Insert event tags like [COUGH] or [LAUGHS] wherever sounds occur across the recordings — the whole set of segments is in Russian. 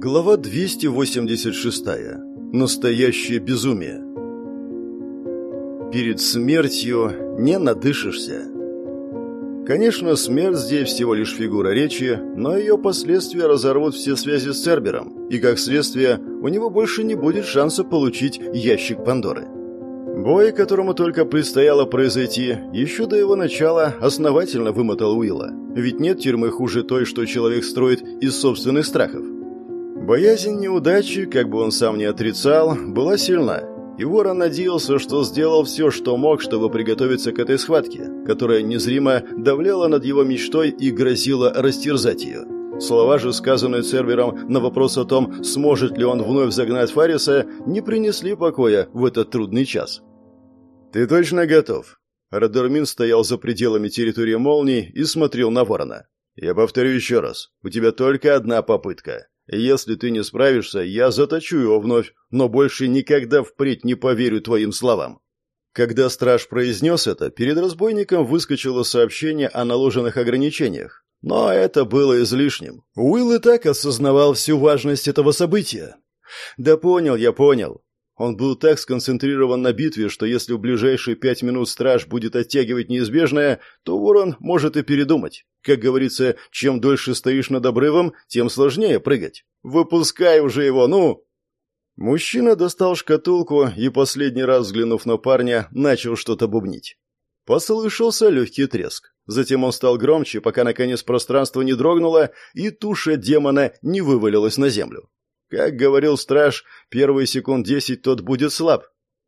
Глава 286. Настоящее безумие. Перед смертью не надышишься. Конечно, смерть здесь всего лишь фигура речи, но ее последствия разорвут все связи с Цербером, и как следствие у него больше не будет шанса получить ящик Пандоры. Бой, которому только предстояло произойти, еще до его начала основательно вымотал Уилла. Ведь нет тюрьмы хуже той, что человек строит из собственных страхов. Боязнь неудачи, как бы он сам не отрицал, была сильна, и Ворон надеялся, что сделал все, что мог, чтобы приготовиться к этой схватке, которая незримо давляла над его мечтой и грозила растерзать ее. Слова же, сказанные Цербером на вопрос о том, сможет ли он вновь загнать Фариса, не принесли покоя в этот трудный час. «Ты точно готов?» Радормин стоял за пределами территории молний и смотрел на ворона. «Я повторю еще раз. У тебя только одна попытка. Если ты не справишься, я заточу его вновь, но больше никогда впредь не поверю твоим словам». Когда страж произнес это, перед разбойником выскочило сообщение о наложенных ограничениях. Но это было излишним. Уилл и так осознавал всю важность этого события. «Да понял, я понял. Он был так сконцентрирован на битве, что если в ближайшие пять минут страж будет оттягивать неизбежное, то ворон может и передумать. Как говорится, чем дольше стоишь над обрывом, тем сложнее прыгать. Выпускай уже его, ну!» Мужчина достал шкатулку и, последний раз взглянув на парня, начал что-то бубнить. Послышался легкий треск. Затем он стал громче, пока наконец пространство не дрогнуло, и туша демона не вывалилась на землю. Как говорил страж, первые секунд десять тот будет слаб.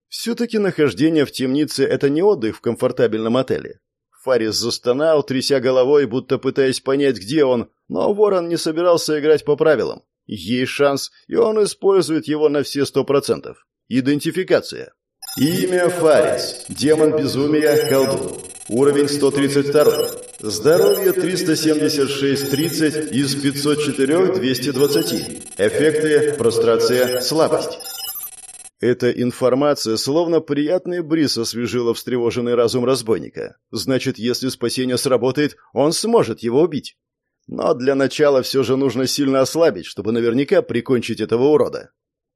Все-таки нахождение в темнице – это не отдых в комфортабельном отеле. Фарис застонал, тряся головой, будто пытаясь понять, где он, но Ворон не собирался играть по правилам. Есть шанс, и он использует его на все сто процентов. Идентификация. Имя Фарис. Демон безумия, колдун. Уровень 132. Здоровье 376-30 из 504-220. Эффекты прострация, слабость. Эта информация словно приятный бриз освежила встревоженный разум разбойника. Значит, если спасение сработает, он сможет его убить. Но для начала все же нужно сильно ослабить, чтобы наверняка прикончить этого урода.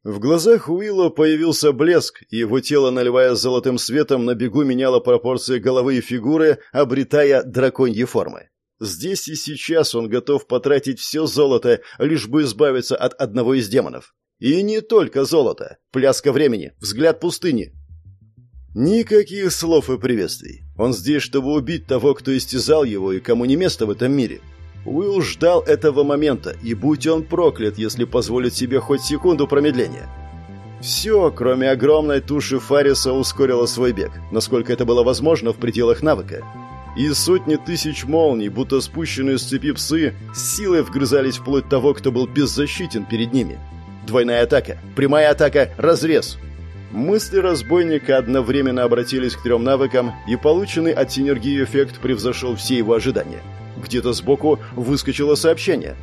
В глазах Уилла появился блеск, и его тело, наливая золотым светом, на бегу меняло пропорции головы и фигуры, обретая драконьи формы. Здесь и сейчас он готов потратить все золото, лишь бы избавиться от одного из демонов. И не только золото. Пляска времени, взгляд пустыни. Никаких слов и приветствий. Он здесь, чтобы убить того, кто истязал его и кому не место в этом мире. Уилл ждал этого момента, и будь он проклят, если позволит себе хоть секунду промедления. Все, кроме огромной туши Фариса, ускорило свой бег, насколько это было возможно в пределах навыка. И сотни тысяч молний, будто спущенные с цепи псы, силой вгрызались вплоть того, кто был беззащитен перед ними. Двойная атака, прямая атака, разрез. Мысли разбойника одновременно обратились к трем навыкам, и полученный от синергии эффект превзошел все его ожидания – где-то сбоку выскочило сообщение.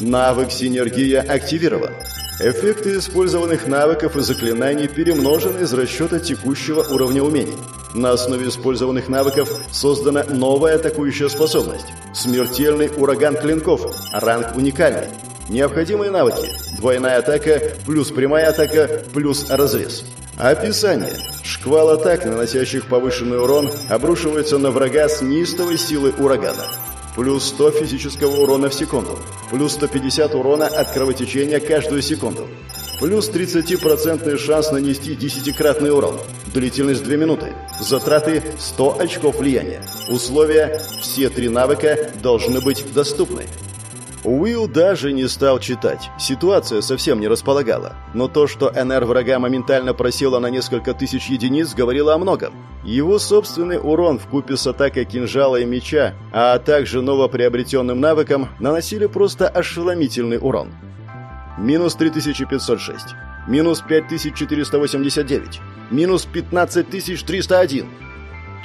Навык «Синергия» активирован. Эффекты использованных навыков и заклинаний перемножены из расчета текущего уровня умений. На основе использованных навыков создана новая атакующая способность. Смертельный ураган клинков. Ранг уникальный. Необходимые навыки. Двойная атака, плюс прямая атака, плюс разрез. Описание. Шквал атак, наносящих повышенный урон, обрушивается на врага с неистовой силой урагана. Плюс 100 физического урона в секунду. Плюс 150 урона от кровотечения каждую секунду. Плюс 30% шанс нанести десятикратный урон. Длительность 2 минуты. Затраты 100 очков влияния. Условия – все три навыка должны быть доступны. Уилл даже не стал читать. Ситуация совсем не располагала. Но то, что НР врага моментально просела на несколько тысяч единиц, говорило о многом. Его собственный урон в купе с атакой кинжала и меча, а также новоприобретенным навыком, наносили просто ошеломительный урон. Минус 3506. Минус 5489. Минус 15301.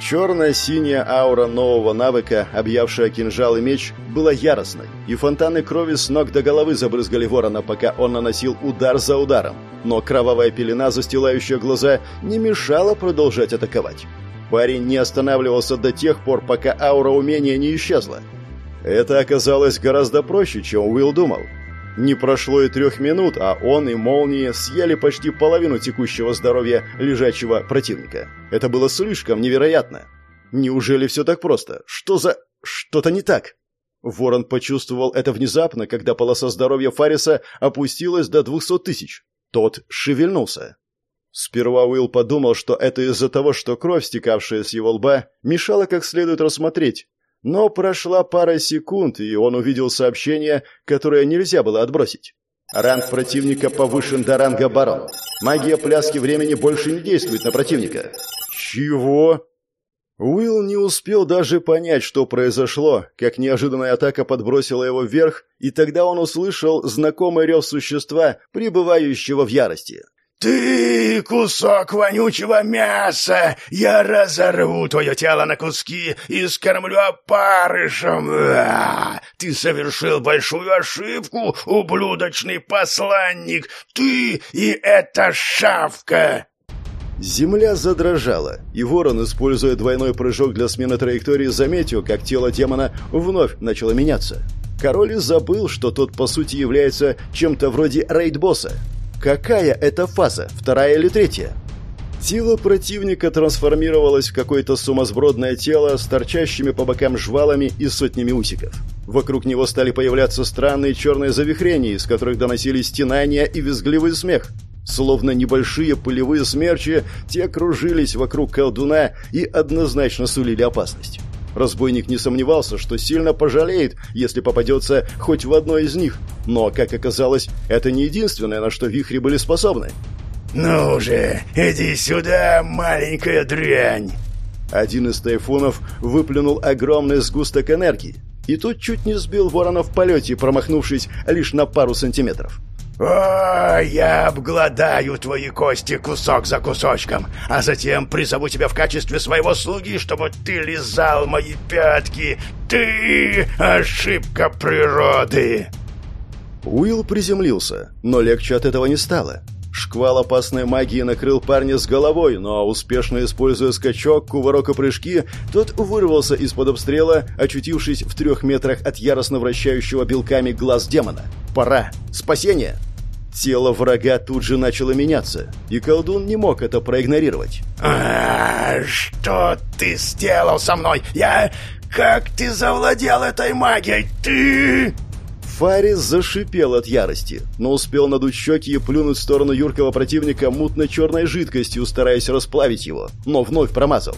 Черно-синяя аура нового навыка, объявшая кинжал и меч, была яростной, и фонтаны крови с ног до головы забрызгали ворона, пока он наносил удар за ударом. Но кровавая пелена, застилающая глаза, не мешала продолжать атаковать. Парень не останавливался до тех пор, пока аура умения не исчезла. Это оказалось гораздо проще, чем Уилл думал. Не прошло и трех минут, а он и молнии съели почти половину текущего здоровья лежачего противника. Это было слишком невероятно. Неужели все так просто? Что за... что-то не так? Ворон почувствовал это внезапно, когда полоса здоровья Фариса опустилась до двухсот тысяч. Тот шевельнулся. Сперва Уилл подумал, что это из-за того, что кровь, стекавшая с его лба, мешала как следует рассмотреть, но прошла пара секунд, и он увидел сообщение, которое нельзя было отбросить. Ранг противника повышен до ранга барон. Магия пляски времени больше не действует на противника. Чего? Уилл не успел даже понять, что произошло, как неожиданная атака подбросила его вверх, и тогда он услышал знакомый рев существа, пребывающего в ярости. «Ты кусок вонючего мяса! Я разорву твое тело на куски и скормлю опарышем! А, ты совершил большую ошибку, ублюдочный посланник! Ты и эта шавка!» Земля задрожала, и ворон, используя двойной прыжок для смены траектории, заметил, как тело демона вновь начало меняться. Король забыл, что тот по сути является чем-то вроде рейд-босса. Какая это фаза? Вторая или третья? Тело противника трансформировалось в какое-то сумасбродное тело с торчащими по бокам жвалами и сотнями усиков. Вокруг него стали появляться странные черные завихрения, из которых доносились стенания и визгливый смех. Словно небольшие пылевые смерчи, те кружились вокруг колдуна и однозначно сулили опасность. Разбойник не сомневался, что сильно пожалеет, если попадется хоть в одно из них. Но, как оказалось, это не единственное, на что вихри были способны. «Ну же, иди сюда, маленькая дрянь!» Один из тайфунов выплюнул огромный сгусток энергии, и тут чуть не сбил ворона в полете, промахнувшись лишь на пару сантиметров. «О, я обгладаю твои кости кусок за кусочком, а затем призову тебя в качестве своего слуги, чтобы ты лизал мои пятки. Ты — ошибка природы!» Уилл приземлился, но легче от этого не стало. Шквал опасной магии накрыл парня с головой, но, успешно используя скачок, кувырок и прыжки, тот вырвался из-под обстрела, очутившись в трех метрах от яростно вращающего белками глаз демона. «Пора! Спасение!» Тело врага тут же начало меняться, и колдун не мог это проигнорировать. «А, что ты сделал со мной? Я... Как ты завладел этой магией? Ты...» Фарис зашипел от ярости, но успел надуть щеки и плюнуть в сторону юркого противника мутно-черной жидкостью, стараясь расплавить его, но вновь промазал.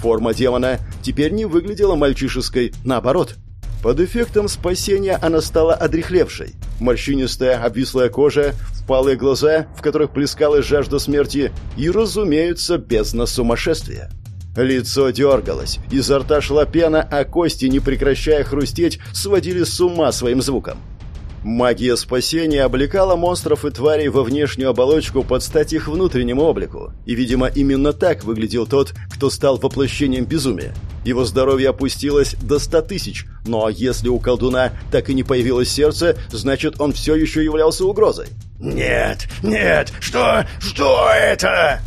Форма демона теперь не выглядела мальчишеской, наоборот. Под эффектом спасения она стала одрехлевшей. Морщинистая, обвислая кожа, впалые глаза, в которых плескалась жажда смерти, и, разумеется, бездна сумасшествия. Лицо дергалось, изо рта шла пена, а кости, не прекращая хрустеть, сводили с ума своим звуком. Магия спасения облекала монстров и тварей во внешнюю оболочку под стать их внутреннему облику. И, видимо, именно так выглядел тот, кто стал воплощением безумия. Его здоровье опустилось до ста тысяч, но если у колдуна так и не появилось сердце, значит, он все еще являлся угрозой. «Нет, нет, что, что это?»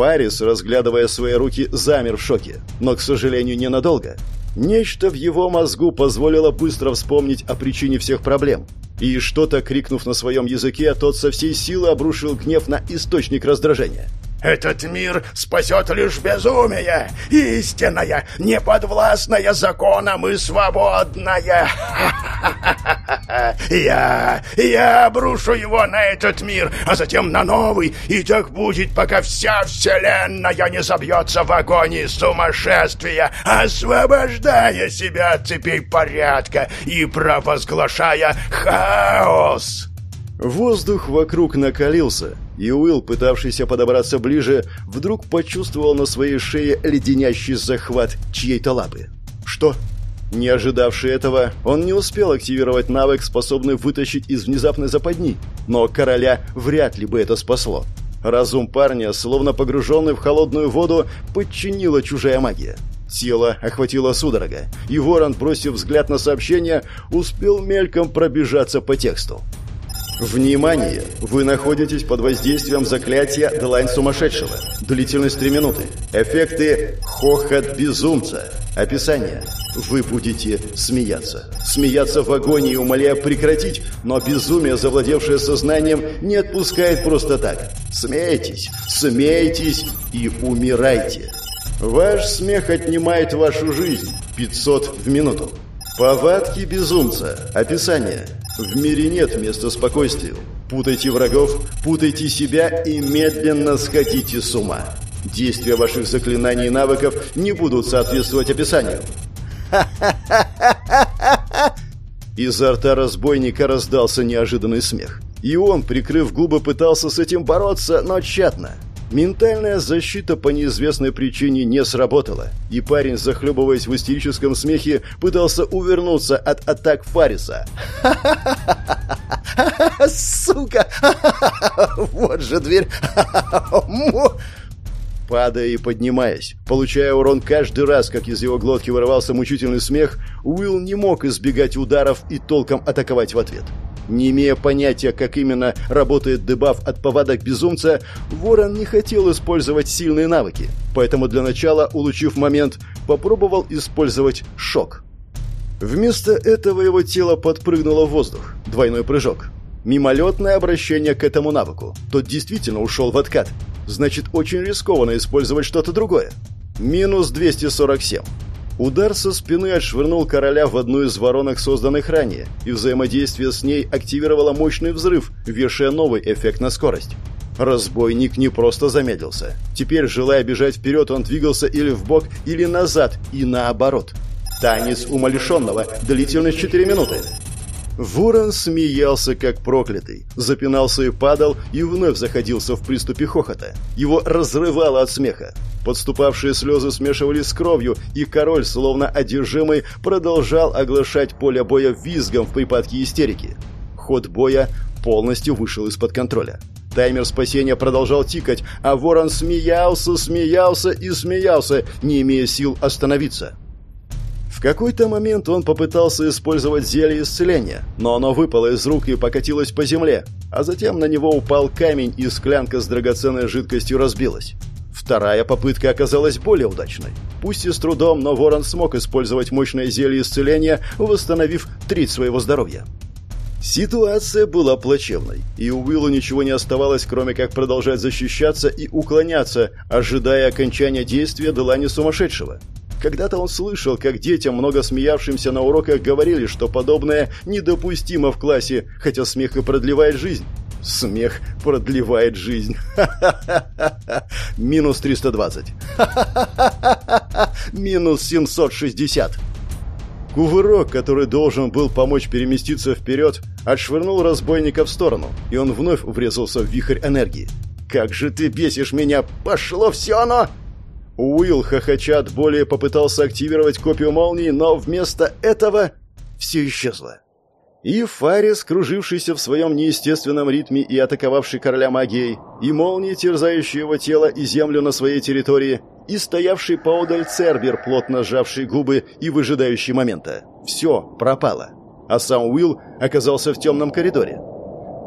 Фарис, разглядывая свои руки, замер в шоке, но, к сожалению, ненадолго. Нечто в его мозгу позволило быстро вспомнить о причине всех проблем. И что-то, крикнув на своем языке, тот со всей силы обрушил гнев на источник раздражения. Этот мир спасет лишь безумие, истинная, неподвластная законам и свободная. [LAUGHS] Я, я обрушу его на этот мир, а затем на новый, и так будет, пока вся вселенная не забьется в агонии сумасшествия, освобождая себя от цепей порядка и провозглашая хаос. Воздух вокруг накалился, и Уилл, пытавшийся подобраться ближе, вдруг почувствовал на своей шее леденящий захват чьей-то лапы. Что? Не ожидавший этого, он не успел активировать навык, способный вытащить из внезапной западни, но короля вряд ли бы это спасло. Разум парня, словно погруженный в холодную воду, подчинила чужая магия. Тело охватило судорога, и Ворон, бросив взгляд на сообщение, успел мельком пробежаться по тексту. Внимание! Вы находитесь под воздействием заклятия «Длань сумасшедшего». Длительность 3 минуты. Эффекты «Хохот безумца». Описание. Вы будете смеяться. Смеяться в агонии, умоляя прекратить, но безумие, завладевшее сознанием, не отпускает просто так. Смейтесь, смейтесь и умирайте. Ваш смех отнимает вашу жизнь. 500 в минуту. Повадки безумца. Описание. В мире нет места спокойствию. Путайте врагов, путайте себя и медленно сходите с ума. Действия ваших заклинаний и навыков не будут соответствовать описанию. [LAUGHS] Изо рта разбойника раздался неожиданный смех. И он, прикрыв губы, пытался с этим бороться, но тщетно. Ментальная защита по неизвестной причине не сработала, и парень, захлебываясь в истерическом смехе, пытался увернуться от атак Фариса. [LAUGHS] «Сука! [LAUGHS] Вот же дверь! [LAUGHS] Падая и поднимаясь, получая урон каждый раз, как из его глотки вырывался мучительный смех, Уилл не мог избегать ударов и толком атаковать в ответ. Не имея понятия, как именно работает дебаф от повадок безумца, Ворон не хотел использовать сильные навыки, поэтому для начала, улучив момент, попробовал использовать шок. Вместо этого его тело подпрыгнуло в воздух. Двойной прыжок. Мимолетное обращение к этому навыку. Тот действительно ушел в откат. Значит, очень рискованно использовать что-то другое. Минус 247. Удар со спины отшвырнул короля в одну из воронок, созданных ранее, и взаимодействие с ней активировало мощный взрыв, вешая новый эффект на скорость. Разбойник не просто замедлился. Теперь, желая бежать вперед, он двигался или в бок, или назад, и наоборот. Танец умалишенного, длительность 4 минуты. Ворон смеялся, как проклятый, запинался и падал, и вновь заходился в приступе хохота. Его разрывало от смеха. Подступавшие слезы смешивались с кровью, и король, словно одержимый, продолжал оглашать поле боя визгом в припадке истерики. Ход боя полностью вышел из-под контроля. Таймер спасения продолжал тикать, а ворон смеялся, смеялся и смеялся, не имея сил остановиться. Какой-то момент он попытался использовать зелье исцеления, но оно выпало из рук и покатилось по земле, а затем на него упал камень, и склянка с драгоценной жидкостью разбилась. Вторая попытка оказалась более удачной. Пусть и с трудом, но Ворон смог использовать мощное зелье исцеления, восстановив треть своего здоровья. Ситуация была плачевной, и у Уиллу ничего не оставалось, кроме как продолжать защищаться и уклоняться, ожидая окончания действия Делани Сумасшедшего. Когда-то он слышал, как детям, много смеявшимся на уроках, говорили, что подобное недопустимо в классе, хотя смех и продлевает жизнь. Смех продлевает жизнь. [LAUGHS] Минус 320. [LAUGHS] Минус 760. Кувырок, который должен был помочь переместиться вперед, отшвырнул разбойника в сторону, и он вновь врезался в вихрь энергии. «Как же ты бесишь меня! Пошло все оно!» Уилл, хохоча от боли, попытался активировать копию молнии, но вместо этого все исчезло. И Фарис, кружившийся в своем неестественном ритме и атаковавший короля магией, и молнии, терзающие его тело и землю на своей территории, и стоявший поодаль Цербер, плотно сжавший губы и выжидающий момента. Все пропало. А сам Уилл оказался в темном коридоре.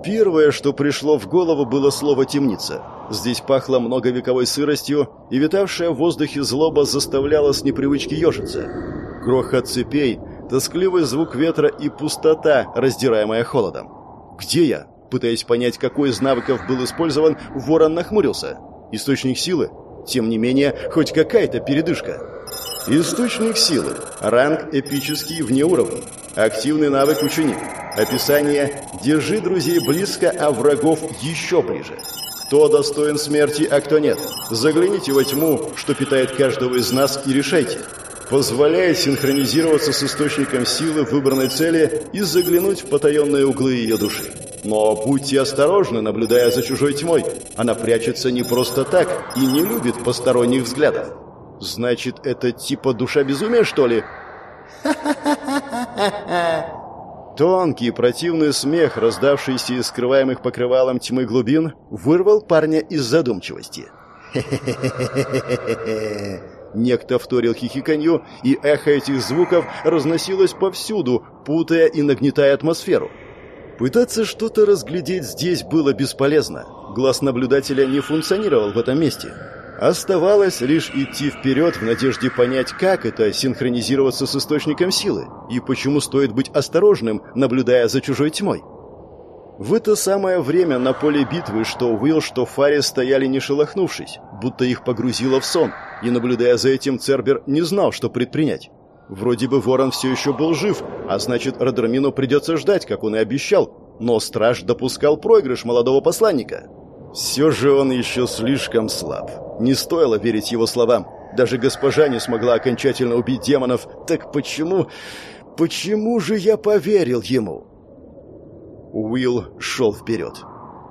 Первое, что пришло в голову, было слово «темница». Здесь пахло многовековой сыростью, и витавшая в воздухе злоба заставляла с непривычки ежиться. Грохот цепей, тоскливый звук ветра и пустота, раздираемая холодом. «Где я?» Пытаясь понять, какой из навыков был использован, ворон нахмурился. «Источник силы?» Тем не менее, хоть какая-то передышка. Источник силы. Ранг эпический вне уровня. Активный навык ученик. Описание «Держи друзей близко, а врагов еще ближе». Кто достоин смерти, а кто нет. Загляните во тьму, что питает каждого из нас, и решайте. Позволяет синхронизироваться с источником силы выбранной цели и заглянуть в потаенные углы ее души. Но будьте осторожны, наблюдая за чужой тьмой. Она прячется не просто так и не любит посторонних взглядов. Значит, это типа душа безумия, что ли? [LAUGHS] [LAUGHS] Тонкий противный смех, раздавшийся из скрываемых покрывалом тьмы глубин, вырвал парня из задумчивости. [LAUGHS] Некто вторил хихиканью, и эхо этих звуков разносилось повсюду, путая и нагнетая атмосферу. Пытаться что-то разглядеть здесь было бесполезно. Глаз наблюдателя не функционировал в этом месте. Оставалось лишь идти вперед в надежде понять, как это синхронизироваться с источником силы и почему стоит быть осторожным, наблюдая за чужой тьмой. В это самое время на поле битвы что Уилл, что Фари стояли не шелохнувшись, будто их погрузило в сон, и, наблюдая за этим, Цербер не знал, что предпринять. Вроде бы Ворон все еще был жив, а значит, Родермину придется ждать, как он и обещал, но страж допускал проигрыш молодого посланника. Все же он еще слишком слаб. Не стоило верить его словам. Даже госпожа не смогла окончательно убить демонов. Так почему... Почему же я поверил ему?» Уилл шел вперед.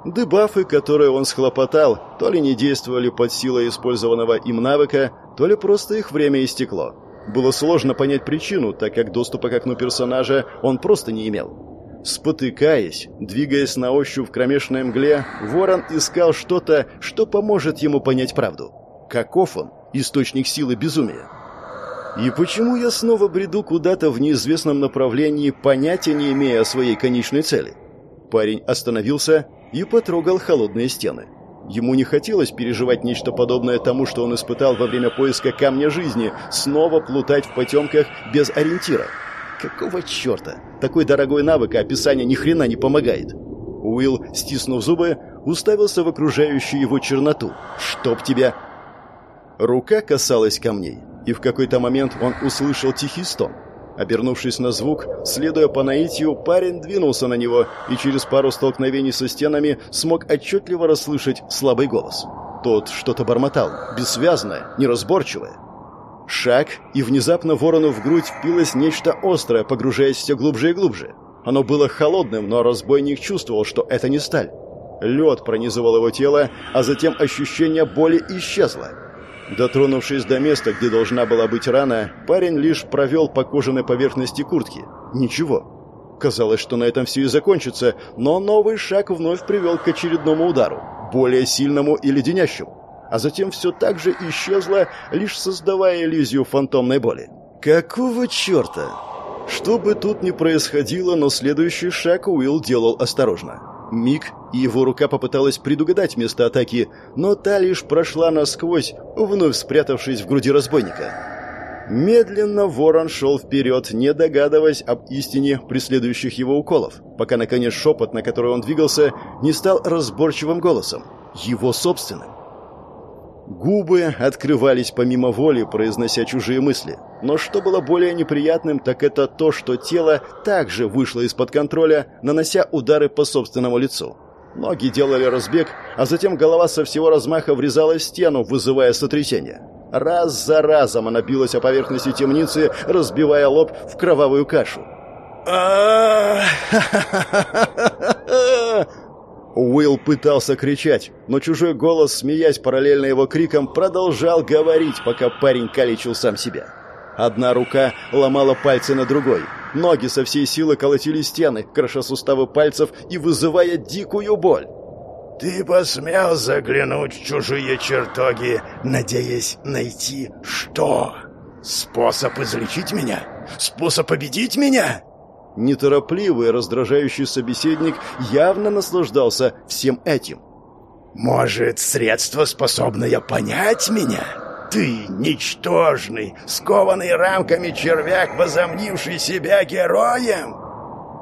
Дебафы, которые он схлопотал, то ли не действовали под силой использованного им навыка, то ли просто их время истекло. Было сложно понять причину, так как доступа к окну персонажа он просто не имел. Спотыкаясь, двигаясь на ощупь в кромешной мгле, ворон искал что-то, что поможет ему понять правду. Каков он? Источник силы безумия. И почему я снова бреду куда-то в неизвестном направлении, понятия не имея о своей конечной цели? Парень остановился и потрогал холодные стены. Ему не хотелось переживать нечто подобное тому, что он испытал во время поиска камня жизни, снова плутать в потемках без ориентира. Какого черта? Такой дорогой навык, а описание ни хрена не помогает. Уилл, стиснув зубы, уставился в окружающую его черноту. «Чтоб тебя...» Рука касалась камней, и в какой-то момент он услышал тихий стон. Обернувшись на звук, следуя по наитию, парень двинулся на него и через пару столкновений со стенами смог отчетливо расслышать слабый голос. Тот что-то бормотал, бессвязное, неразборчивое. Шаг, и внезапно ворону в грудь впилось нечто острое, погружаясь все глубже и глубже. Оно было холодным, но разбойник чувствовал, что это не сталь. Лед пронизывал его тело, а затем ощущение боли исчезло. Дотронувшись до места, где должна была быть рана, парень лишь провел по кожаной поверхности куртки. Ничего. Казалось, что на этом все и закончится, но новый шаг вновь привел к очередному удару, более сильному и леденящему а затем все так же исчезло, лишь создавая иллюзию фантомной боли. Какого черта? Что бы тут ни происходило, но следующий шаг Уилл делал осторожно. Миг, и его рука попыталась предугадать место атаки, но та лишь прошла насквозь, вновь спрятавшись в груди разбойника. Медленно ворон шел вперед, не догадываясь об истине преследующих его уколов, пока, наконец, шепот, на который он двигался, не стал разборчивым голосом, его собственным. Губы открывались помимо воли, произнося чужие мысли. Но что было более неприятным, так это то, что тело также вышло из-под контроля, нанося удары по собственному лицу. Ноги делали разбег, а затем голова со всего размаха врезалась в стену, вызывая сотрясение. Раз за разом она билась о поверхности темницы, разбивая лоб в кровавую кашу. [LAUGHS] Уилл пытался кричать, но чужой голос, смеясь параллельно его крикам, продолжал говорить, пока парень калечил сам себя. Одна рука ломала пальцы на другой. Ноги со всей силы колотили стены, кроша суставы пальцев и вызывая дикую боль. «Ты посмел заглянуть в чужие чертоги, надеясь найти что? Способ излечить меня? Способ победить меня?» Неторопливый, раздражающий собеседник явно наслаждался всем этим. «Может, средство, способное понять меня? Ты, ничтожный, скованный рамками червяк, возомнивший себя героем?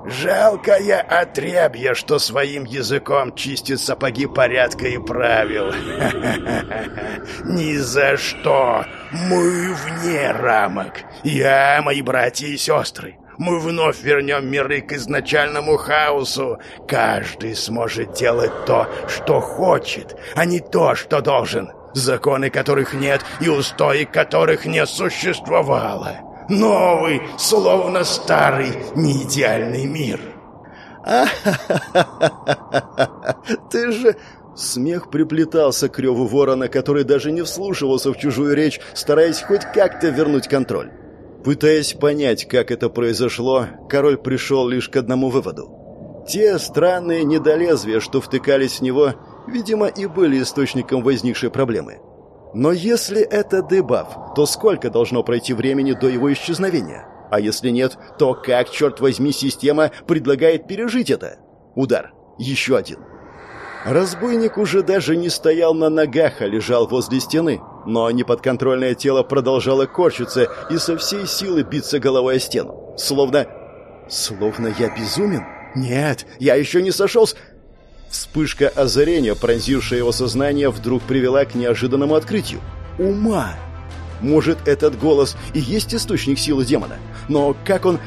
Жалкое отребье, что своим языком чистит сапоги порядка и правил. [LAUGHS] Ни за что! Мы вне рамок. Я, мои братья и сестры, мы вновь вернем миры к изначальному хаосу. Каждый сможет делать то, что хочет, а не то, что должен. Законы которых нет и устои которых не существовало. Новый, словно старый, неидеальный мир. [LAUGHS] Ты же... Смех приплетался к реву ворона, который даже не вслушивался в чужую речь, стараясь хоть как-то вернуть контроль. Пытаясь понять, как это произошло, король пришел лишь к одному выводу. Те странные недолезвия, что втыкались в него, видимо, и были источником возникшей проблемы. Но если это дебаф, то сколько должно пройти времени до его исчезновения? А если нет, то как, черт возьми, система предлагает пережить это? Удар. Еще один. Разбойник уже даже не стоял на ногах, а лежал возле стены. Но неподконтрольное тело продолжало корчиться и со всей силы биться головой о стену. Словно... Словно я безумен? Нет, я еще не сошел с... Вспышка озарения, пронзившая его сознание, вдруг привела к неожиданному открытию. Ума! Может, этот голос и есть источник силы демона? Но как он...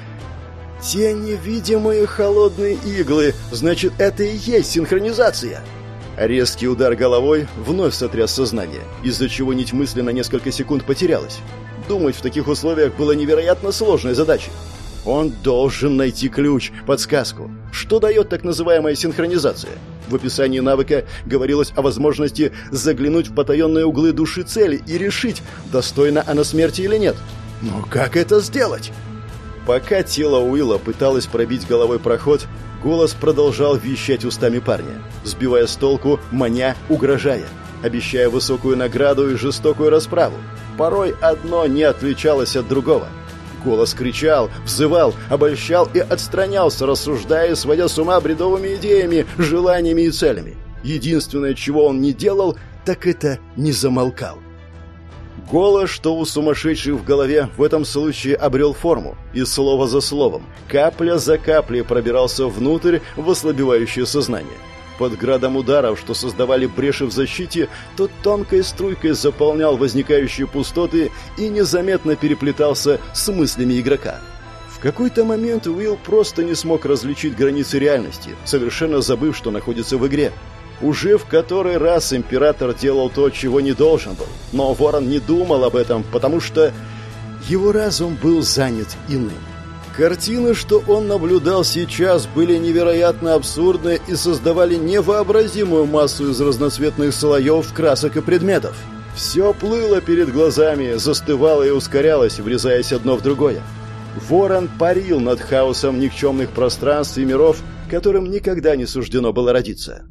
Те невидимые холодные иглы, значит, это и есть синхронизация. Резкий удар головой вновь сотряс сознание, из-за чего нить мысли на несколько секунд потерялась. Думать в таких условиях было невероятно сложной задачей. Он должен найти ключ, подсказку. Что дает так называемая синхронизация? В описании навыка говорилось о возможности заглянуть в потаенные углы души цели и решить, достойна она смерти или нет. Но как это сделать? Пока тело Уилла пыталось пробить головой проход, голос продолжал вещать устами парня, сбивая с толку, маня, угрожая, обещая высокую награду и жестокую расправу. Порой одно не отличалось от другого. Голос кричал, взывал, обольщал и отстранялся, рассуждая, сводя с ума бредовыми идеями, желаниями и целями. Единственное, чего он не делал, так это не замолкал. Голос, что у сумасшедших в голове, в этом случае обрел форму, и слово за словом, капля за каплей пробирался внутрь в ослабевающее сознание. Под градом ударов, что создавали бреши в защите, тот тонкой струйкой заполнял возникающие пустоты и незаметно переплетался с мыслями игрока. В какой-то момент Уилл просто не смог различить границы реальности, совершенно забыв, что находится в игре. Уже в который раз император делал то, чего не должен был. Но Ворон не думал об этом, потому что его разум был занят иным. Картины, что он наблюдал сейчас, были невероятно абсурдны и создавали невообразимую массу из разноцветных слоев, красок и предметов. Все плыло перед глазами, застывало и ускорялось, врезаясь одно в другое. Ворон парил над хаосом никчемных пространств и миров, которым никогда не суждено было родиться.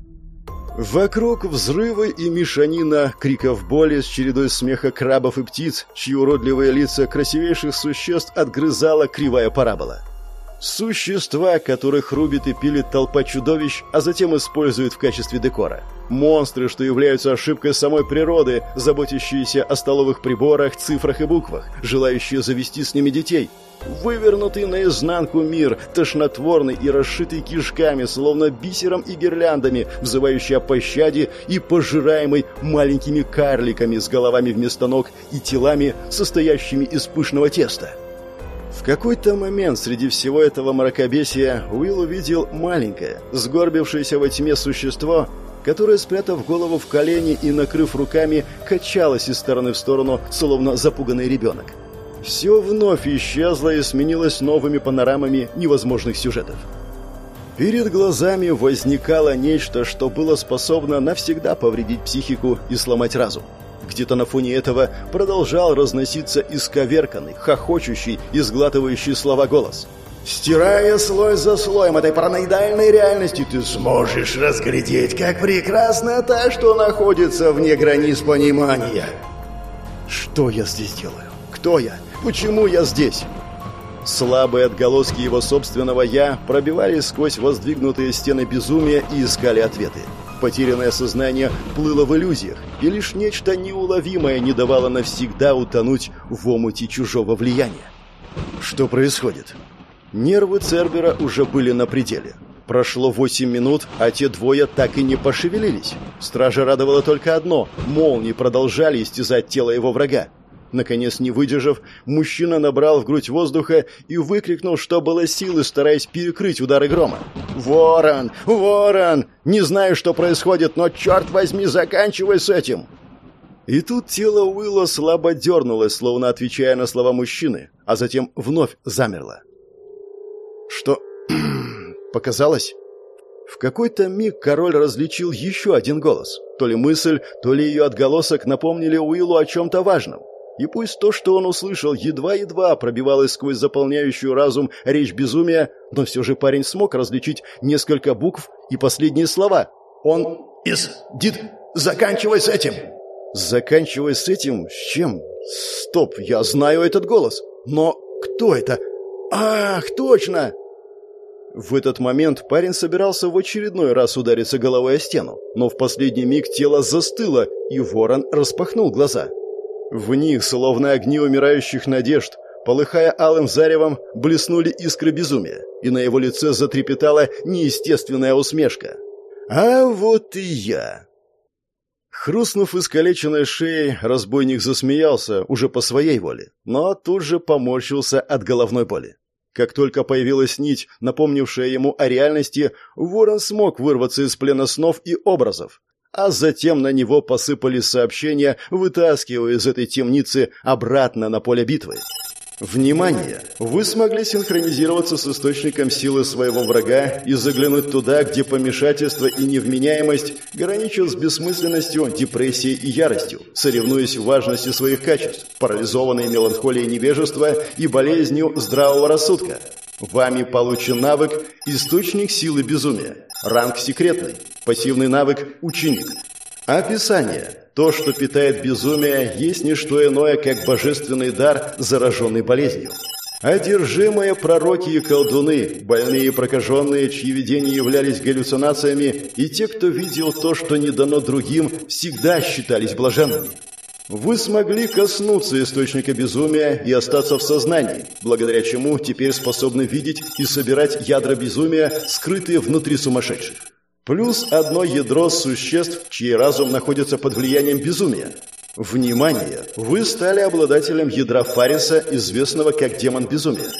Вокруг взрывы и мешанина криков боли с чередой смеха крабов и птиц, чьи уродливые лица красивейших существ отгрызала кривая парабола. Существа, которых рубит и пилит толпа чудовищ, а затем используют в качестве декора. Монстры, что являются ошибкой самой природы, заботящиеся о столовых приборах, цифрах и буквах, желающие завести с ними детей – Вывернутый наизнанку мир, тошнотворный и расшитый кишками, словно бисером и гирляндами, взывающий о пощаде и пожираемый маленькими карликами с головами вместо ног и телами, состоящими из пышного теста. Какой-то момент среди всего этого мракобесия Уилл увидел маленькое, сгорбившееся во тьме существо, которое, спрятав голову в колени и накрыв руками, качалось из стороны в сторону, словно запуганный ребенок. Все вновь исчезло и сменилось новыми панорамами невозможных сюжетов. Перед глазами возникало нечто, что было способно навсегда повредить психику и сломать разум. Где-то на фоне этого продолжал разноситься исковерканный, хохочущий и сглатывающий слова голос. «Стирая слой за слоем этой параноидальной реальности, ты сможешь разглядеть, как прекрасна та, что находится вне границ понимания». «Что я здесь делаю? Кто я? Почему я здесь?» Слабые отголоски его собственного «я» пробивались сквозь воздвигнутые стены безумия и искали ответы. Потерянное сознание плыло в иллюзиях, и лишь нечто неуловимое не давало навсегда утонуть в омуте чужого влияния. Что происходит? Нервы Цербера уже были на пределе. Прошло восемь минут, а те двое так и не пошевелились. Стража радовало только одно — молнии продолжали истязать тело его врага. Наконец, не выдержав, мужчина набрал в грудь воздуха и выкрикнул, что было силы, стараясь перекрыть удары грома. «Ворон! Ворон! Не знаю, что происходит, но, черт возьми, заканчивай с этим!» И тут тело Уилла слабо дернулось, словно отвечая на слова мужчины, а затем вновь замерло. «Что... [CLEARS THROAT] показалось?» В какой-то миг король различил еще один голос. То ли мысль, то ли ее отголосок напомнили Уиллу о чем-то важном. И пусть то, что он услышал, едва-едва пробивалось сквозь заполняющую разум речь безумия, но все же парень смог различить несколько букв и последние слова. Он из дид... Заканчивай с этим! Заканчивай с этим? С чем? Стоп, я знаю этот голос. Но кто это? Ах, точно! В этот момент парень собирался в очередной раз удариться головой о стену, но в последний миг тело застыло, и ворон распахнул глаза. В них, словно огни умирающих надежд, полыхая алым заревом, блеснули искры безумия, и на его лице затрепетала неестественная усмешка. «А вот и я!» Хрустнув искалеченной шеей, разбойник засмеялся, уже по своей воле, но тут же поморщился от головной боли. Как только появилась нить, напомнившая ему о реальности, ворон смог вырваться из плена снов и образов. А затем на него посыпались сообщения, вытаскивая из этой темницы обратно на поле битвы. Внимание! Вы смогли синхронизироваться с источником силы своего врага и заглянуть туда, где помешательство и невменяемость граничат с бессмысленностью, депрессией и яростью, соревнуясь в важности своих качеств, парализованной меланхолией невежества и болезнью здравого рассудка. Вами получен навык «Источник силы безумия». Ранг секретный. Пассивный навык «Ученик». Описание. То, что питает безумие, есть не что иное, как божественный дар, зараженный болезнью. Одержимые пророки и колдуны, больные и прокаженные, чьи видения являлись галлюцинациями, и те, кто видел то, что не дано другим, всегда считались блаженными. Вы смогли коснуться источника безумия и остаться в сознании, благодаря чему теперь способны видеть и собирать ядра безумия, скрытые внутри сумасшедших. Плюс одно ядро существ, чей разум находится под влиянием безумия. Внимание! Вы стали обладателем ядра Фариса, известного как демон безумия.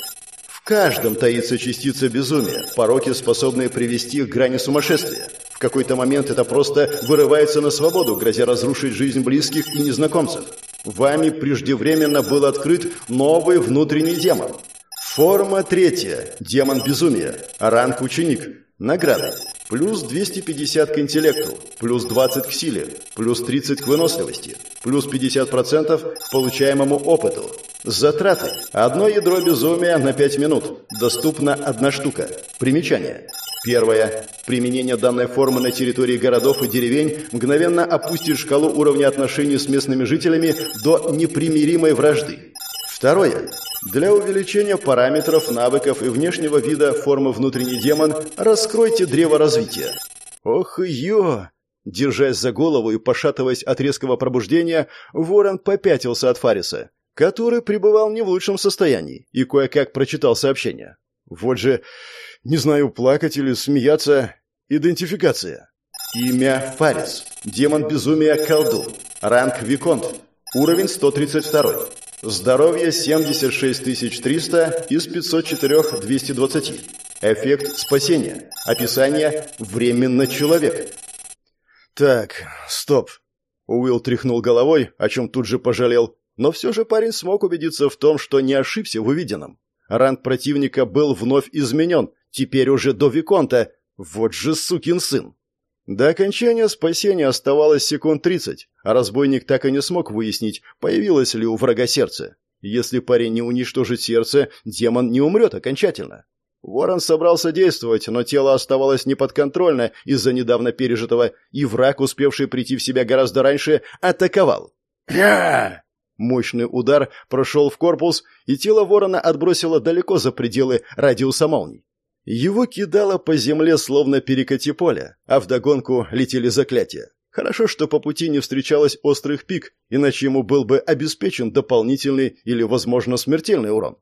В каждом таится частица безумия, пороки, способные привести к грани сумасшествия. Какой-то момент это просто вырывается на свободу, грозя разрушить жизнь близких и незнакомцев. Вами преждевременно был открыт новый внутренний демон. Форма третья. Демон безумия. Ранг ученик. Награда. Плюс 250 к интеллекту, плюс 20 к силе, плюс 30 к выносливости, плюс 50% к получаемому опыту. Затраты. Одно ядро безумия на 5 минут. Доступна одна штука. Примечание. Первое. Применение данной формы на территории городов и деревень мгновенно опустит шкалу уровня отношений с местными жителями до непримиримой вражды. Второе. Для увеличения параметров, навыков и внешнего вида формы внутренний демон раскройте древо развития. Ох ё! Держась за голову и пошатываясь от резкого пробуждения, Ворон попятился от Фариса, который пребывал не в лучшем состоянии и кое-как прочитал сообщение. Вот же, не знаю, плакать или смеяться, идентификация. Имя Фарис. Демон безумия колдун. Ранг Виконт. Уровень 132. Здоровье 76300 из 504 220. Эффект спасения. Описание «Временно человек». Так, стоп. Уилл тряхнул головой, о чем тут же пожалел. Но все же парень смог убедиться в том, что не ошибся в увиденном. Ранг противника был вновь изменен, теперь уже до Виконта. Вот же сукин сын. До окончания спасения оставалось секунд тридцать, а разбойник так и не смог выяснить, появилось ли у врага сердце. Если парень не уничтожит сердце, демон не умрет окончательно. Ворон собрался действовать, но тело оставалось неподконтрольно из-за недавно пережитого, и враг, успевший прийти в себя гораздо раньше, атаковал. «Я!» Мощный удар прошел в корпус, и тело ворона отбросило далеко за пределы радиуса молний. Его кидало по земле словно перекати поля, а вдогонку летели заклятия. Хорошо, что по пути не встречалось острых пик, иначе ему был бы обеспечен дополнительный или, возможно, смертельный урон.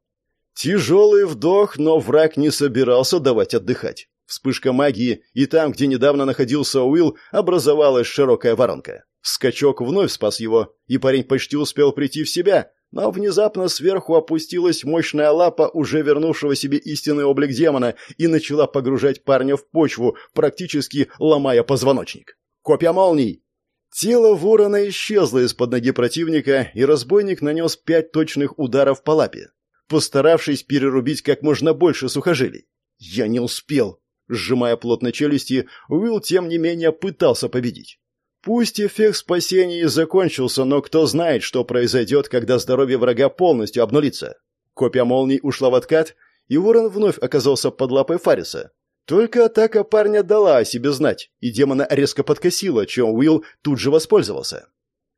Тяжелый вдох, но враг не собирался давать отдыхать. Вспышка магии, и там, где недавно находился Уилл, образовалась широкая воронка. Скачок вновь спас его, и парень почти успел прийти в себя, но внезапно сверху опустилась мощная лапа уже вернувшего себе истинный облик демона и начала погружать парня в почву, практически ломая позвоночник. Копья молний! Тело ворона исчезло из-под ноги противника, и разбойник нанес пять точных ударов по лапе, постаравшись перерубить как можно больше сухожилий. «Я не успел!» Сжимая плотно челюсти, Уилл, тем не менее, пытался победить. Пусть эффект спасения и закончился, но кто знает, что произойдет, когда здоровье врага полностью обнулится. Копья молний ушла в откат, и ворон вновь оказался под лапой Фариса. Только атака парня дала о себе знать, и демона резко подкосила, чем Уилл тут же воспользовался.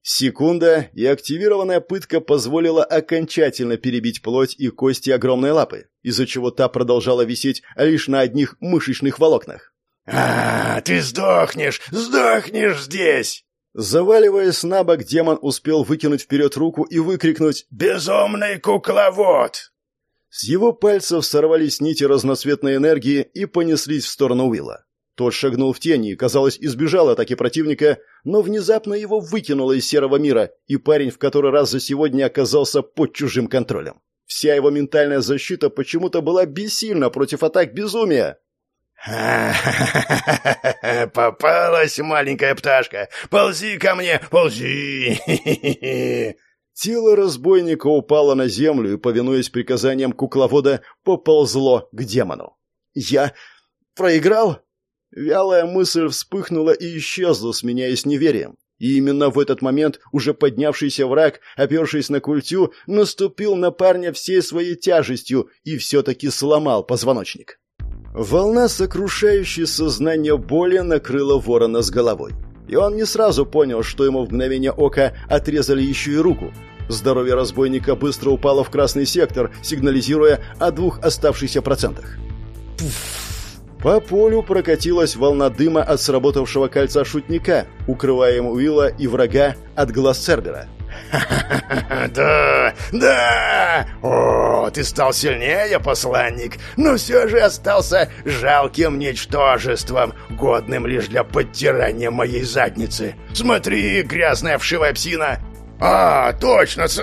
Секунда, и активированная пытка позволила окончательно перебить плоть и кости огромной лапы, из-за чего та продолжала висеть лишь на одних мышечных волокнах. «А, ты сдохнешь! Сдохнешь здесь!» Заваливаясь на бок, демон успел выкинуть вперед руку и выкрикнуть «Безумный кукловод!» С его пальцев сорвались нити разноцветной энергии и понеслись в сторону Уилла. Тот шагнул в тени и, казалось, избежал атаки противника, но внезапно его выкинуло из серого мира, и парень в который раз за сегодня оказался под чужим контролем. Вся его ментальная защита почему-то была бессильна против атак безумия. [LAUGHS] Попалась маленькая пташка! Ползи ко мне, ползи!» [LAUGHS] Тело разбойника упало на землю и, повинуясь приказаниям кукловода, поползло к демону. «Я проиграл?» Вялая мысль вспыхнула и исчезла, сменяясь неверием. И именно в этот момент уже поднявшийся враг, опершись на культю, наступил на парня всей своей тяжестью и все-таки сломал позвоночник. Волна, сокрушающей сознание боли, накрыла ворона с головой. И он не сразу понял, что ему в мгновение ока отрезали еще и руку. Здоровье разбойника быстро упало в красный сектор, сигнализируя о двух оставшихся процентах. Пуф! По полю прокатилась волна дыма от сработавшего кольца шутника, укрывая Уилла и врага от глаз Цербера. [LAUGHS] «Да, да! О, ты стал сильнее, посланник, но все же остался жалким ничтожеством, годным лишь для подтирания моей задницы. Смотри, грязная вшивая псина! А, точно, с...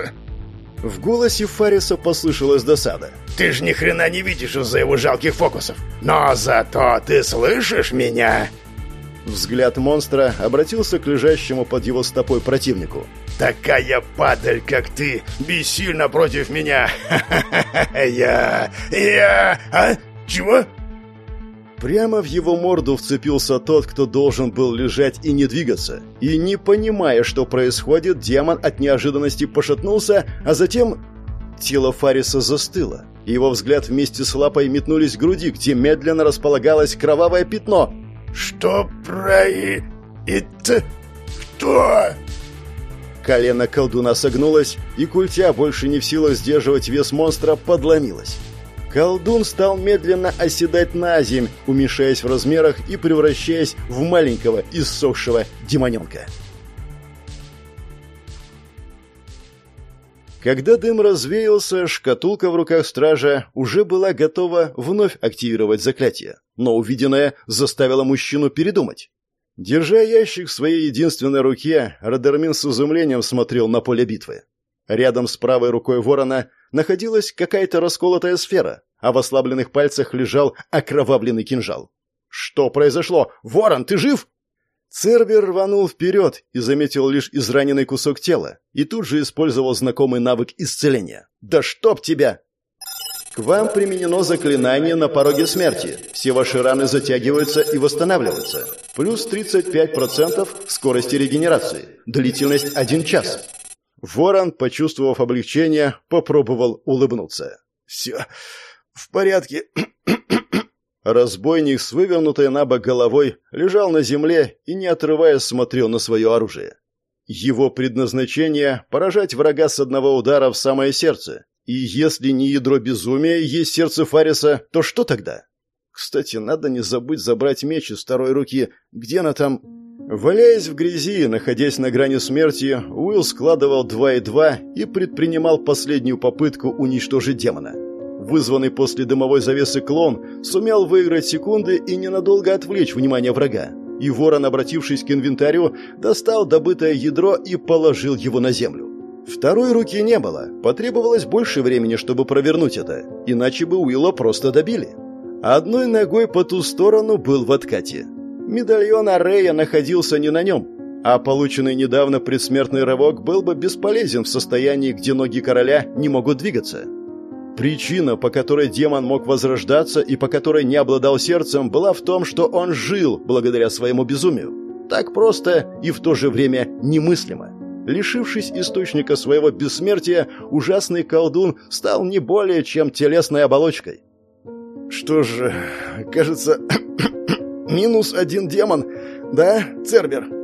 В голосе Фариса послышалась досада. «Ты ж ни хрена не видишь из-за его жалких фокусов! Но зато ты слышишь меня!» Взгляд монстра обратился к лежащему под его стопой противнику. «Такая падаль, как ты, бессильна против меня! [LAUGHS] Я... я... А? Чего?» Прямо в его морду вцепился тот, кто должен был лежать и не двигаться. И не понимая, что происходит, демон от неожиданности пошатнулся, а затем тело Фариса застыло. Его взгляд вместе с лапой метнулись к груди, где медленно располагалось кровавое пятно. «Что про... это... кто?» Колено колдуна согнулось, и культя, больше не в силах сдерживать вес монстра, подломилась. Колдун стал медленно оседать на земь, уменьшаясь в размерах и превращаясь в маленького иссохшего демоненка. Когда дым развеялся, шкатулка в руках стража уже была готова вновь активировать заклятие, но увиденное заставило мужчину передумать. Держа ящик в своей единственной руке, Радермин с изумлением смотрел на поле битвы. Рядом с правой рукой ворона находилась какая-то расколотая сфера, а в ослабленных пальцах лежал окровавленный кинжал. «Что произошло? Ворон, ты жив?» Цербер рванул вперед и заметил лишь израненный кусок тела, и тут же использовал знакомый навык исцеления. «Да чтоб тебя!» К вам применено заклинание на пороге смерти. Все ваши раны затягиваются и восстанавливаются. Плюс 35% скорости регенерации. Длительность 1 час. Ворон, почувствовав облегчение, попробовал улыбнуться. «Все в порядке». [COUGHS] Разбойник с вывернутой на бок головой лежал на земле и, не отрываясь, смотрел на свое оружие. Его предназначение – поражать врага с одного удара в самое сердце. И если не ядро безумия есть сердце Фариса, то что тогда? Кстати, надо не забыть забрать меч из второй руки. Где она там? Валяясь в грязи, находясь на грани смерти, Уилл складывал два и два и предпринимал последнюю попытку уничтожить демона. Вызванный после дымовой завесы клон сумел выиграть секунды и ненадолго отвлечь внимание врага. И ворон, обратившись к инвентарю, достал добытое ядро и положил его на землю. Второй руки не было, потребовалось больше времени, чтобы провернуть это, иначе бы Уилла просто добили. Одной ногой по ту сторону был в откате. Медальон Арея находился не на нем, а полученный недавно предсмертный рывок был бы бесполезен в состоянии, где ноги короля не могут двигаться. Причина, по которой демон мог возрождаться и по которой не обладал сердцем, была в том, что он жил благодаря своему безумию. Так просто и в то же время немыслимо. Лишившись источника своего бессмертия, ужасный колдун стал не более чем телесной оболочкой. Что ж, кажется, [COUGHS] Минус один демон, да, Цербер?»